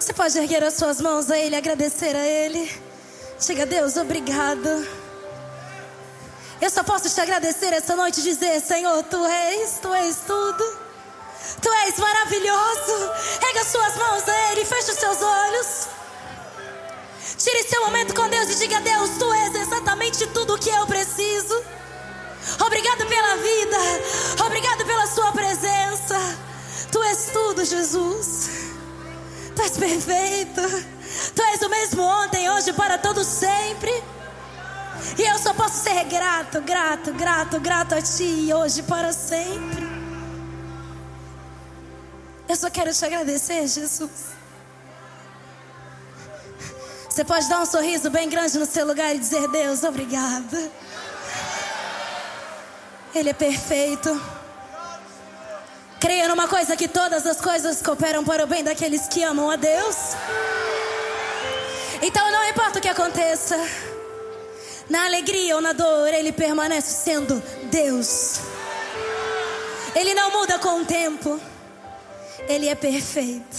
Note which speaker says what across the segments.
Speaker 1: Você pode erguer as suas mãos a Ele, agradecer a Ele. Diga, Deus, obrigado. Eu só posso te agradecer essa noite e dizer, Senhor, Tu és, Tu és tudo. Tu és maravilhoso. Erga suas mãos a Ele, feche os seus olhos. Tire seu momento com Deus e diga, Deus, Tu és exatamente tudo o que eu preciso. Obrigado pela vida. Obrigado pela Sua presença. Tu és tudo, Jesus. Tu és perfeito. Tu és o mesmo ontem, hoje, para todo sempre. E eu só posso ser grato, grato, grato, grato a Ti hoje para sempre. Eu só quero te agradecer, Jesus. Você pode dar um sorriso bem grande no seu lugar e dizer: Deus, obrigada. Ele é perfeito. Creia numa coisa que todas as coisas cooperam para o bem daqueles que amam a Deus. Então não importa o que aconteça, na alegria ou na dor, Ele permanece sendo Deus. Ele não muda com o tempo. Ele é perfeito.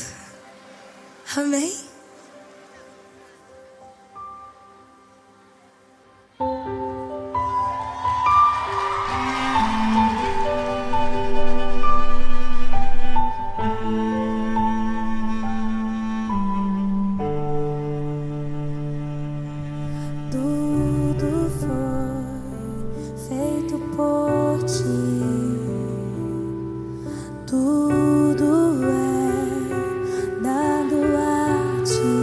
Speaker 1: Amém? to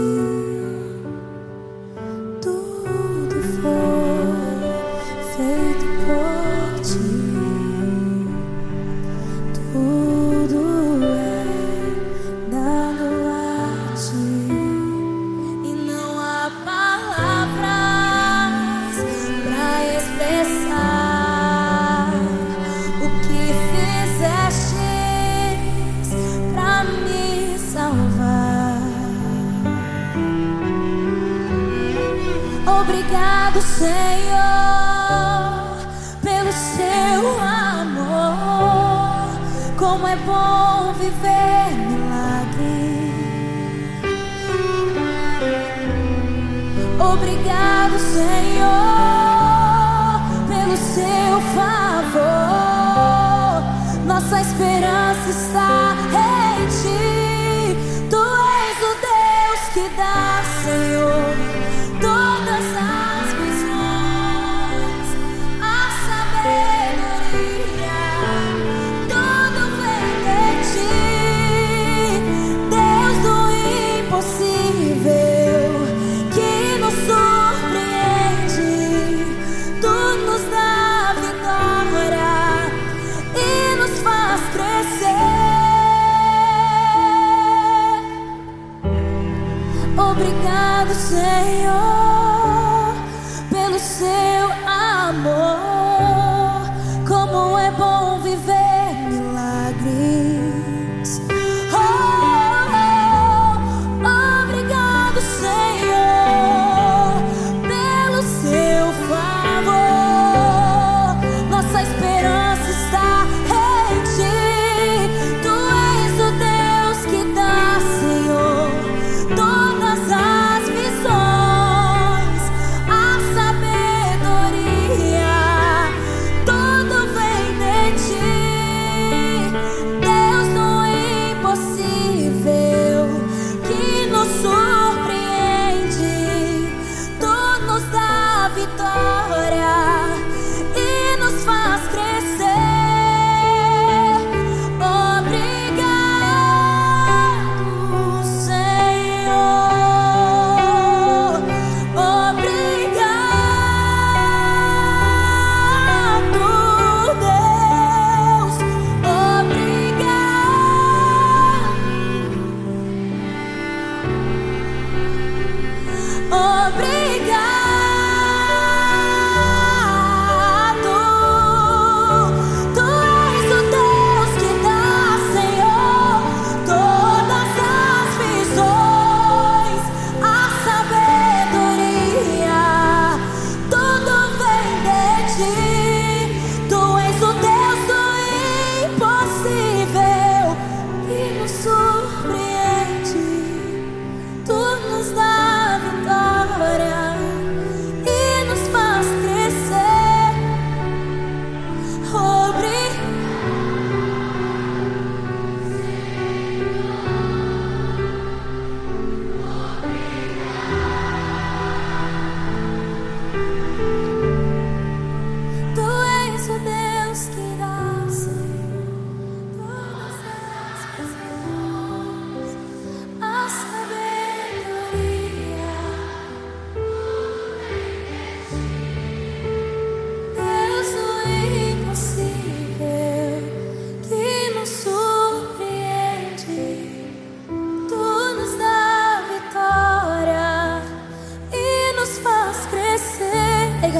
Speaker 1: amado Senhor, pelo seu amor. Como é bom viver milagre. Obrigado, Senhor, pelo seu favor. Nossa esperança está em ti. Tu és o Deus que dá, Senhor.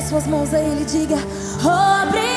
Speaker 1: Suas mãos a Ele, diga: Obrigado.